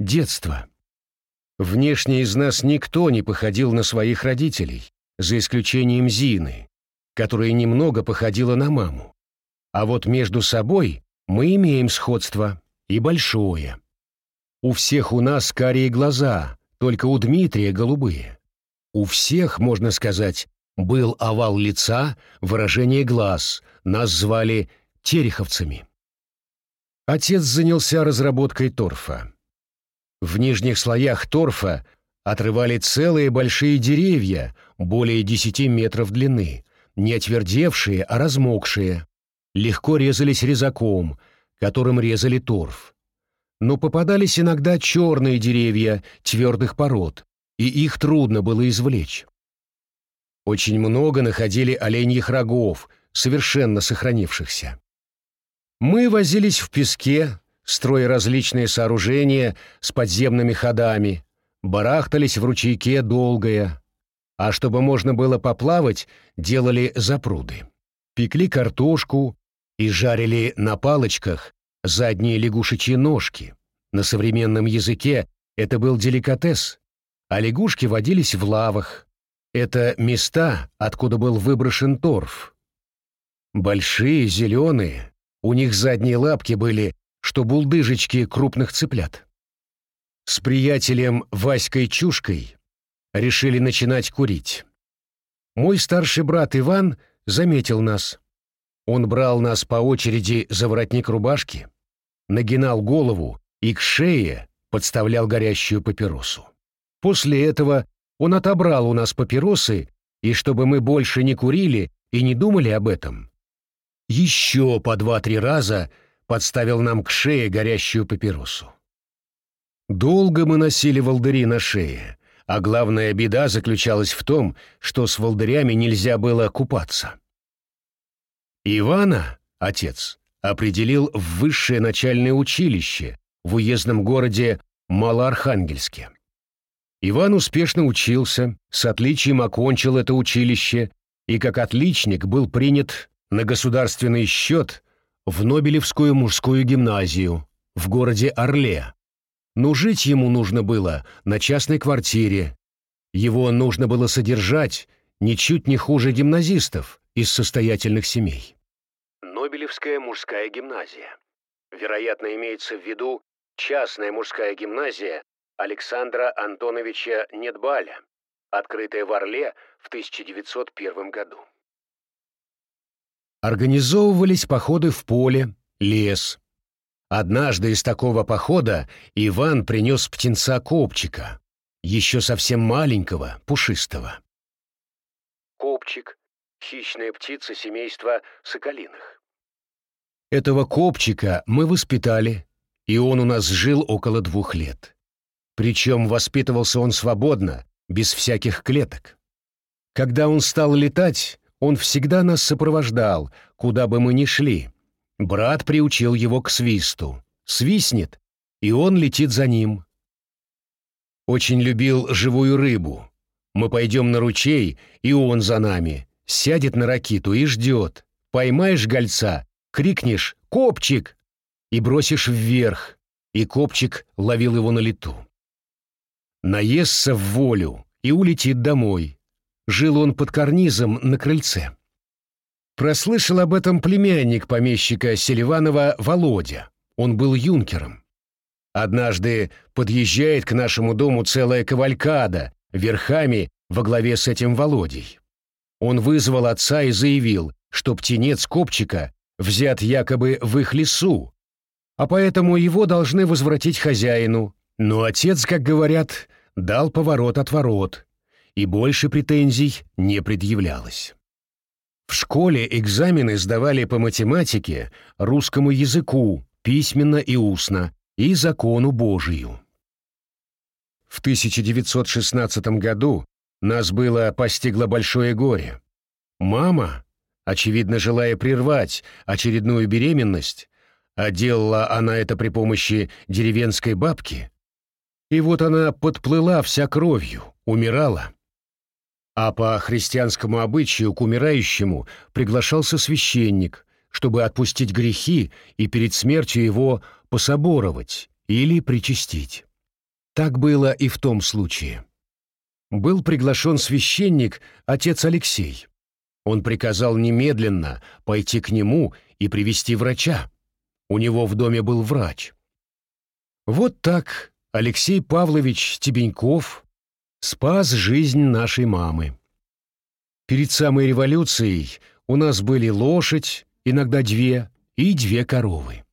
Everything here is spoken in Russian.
Детство. Внешне из нас никто не походил на своих родителей, за исключением Зины, которая немного походила на маму. А вот между собой мы имеем сходство, и большое. У всех у нас карие глаза, только у Дмитрия голубые. У всех, можно сказать, был овал лица, выражение глаз, нас звали тереховцами. Отец занялся разработкой торфа. В нижних слоях торфа отрывали целые большие деревья, более 10 метров длины, не отвердевшие, а размокшие. Легко резались резаком, которым резали торф. Но попадались иногда черные деревья твердых пород, и их трудно было извлечь. Очень много находили оленьих рогов, совершенно сохранившихся. Мы возились в песке, строя различные сооружения с подземными ходами, барахтались в ручейке долгое, а чтобы можно было поплавать, делали запруды. Пекли картошку и жарили на палочках задние лягушечьи ножки. На современном языке это был деликатес, а лягушки водились в лавах. Это места, откуда был выброшен торф. Большие, зеленые, у них задние лапки были, что булдыжечки крупных цыплят. С приятелем Васькой Чушкой решили начинать курить. Мой старший брат Иван заметил нас. Он брал нас по очереди за воротник рубашки, нагинал голову и к шее подставлял горящую папиросу. После этого он отобрал у нас папиросы, и чтобы мы больше не курили и не думали об этом, еще по два-три раза подставил нам к шее горящую папиросу. Долго мы носили волдыри на шее, а главная беда заключалась в том, что с волдырями нельзя было купаться. Ивана, отец, определил в высшее начальное училище в уездном городе Малоархангельске. Иван успешно учился, с отличием окончил это училище и как отличник был принят на государственный счет в Нобелевскую мужскую гимназию в городе Орле. Но жить ему нужно было на частной квартире. Его нужно было содержать ничуть не хуже гимназистов из состоятельных семей. Нобелевская мужская гимназия. Вероятно, имеется в виду частная мужская гимназия Александра Антоновича Недбаля, открытая в Орле в 1901 году. Организовывались походы в поле, лес. Однажды из такого похода Иван принес птенца копчика, еще совсем маленького, пушистого. Копчик — хищная птица семейства соколиных. Этого копчика мы воспитали, и он у нас жил около двух лет. Причем воспитывался он свободно, без всяких клеток. Когда он стал летать, он всегда нас сопровождал, куда бы мы ни шли. Брат приучил его к свисту. Свистнет, и он летит за ним. Очень любил живую рыбу. Мы пойдем на ручей, и он за нами. Сядет на ракиту и ждет. Поймаешь гольца, крикнешь «Копчик!» и бросишь вверх, и копчик ловил его на лету. Наестся в волю и улетит домой. Жил он под карнизом на крыльце. Прослышал об этом племянник помещика Селиванова Володя. Он был юнкером. Однажды подъезжает к нашему дому целая кавалькада, верхами во главе с этим Володей. Он вызвал отца и заявил, что птенец Копчика взят якобы в их лесу, а поэтому его должны возвратить хозяину. Но отец, как говорят, дал поворот от ворот, и больше претензий не предъявлялось. В школе экзамены сдавали по математике, русскому языку, письменно и устно, и закону Божию. В 1916 году нас было постигло большое горе. Мама, очевидно желая прервать очередную беременность, а она это при помощи деревенской бабки, и вот она подплыла вся кровью, умирала а по христианскому обычаю к умирающему приглашался священник, чтобы отпустить грехи и перед смертью его пособоровать или причастить. Так было и в том случае. Был приглашен священник, отец Алексей. Он приказал немедленно пойти к нему и привести врача. У него в доме был врач. Вот так Алексей Павлович Стебеньков спас жизнь нашей мамы. Перед самой революцией у нас были лошадь, иногда две, и две коровы.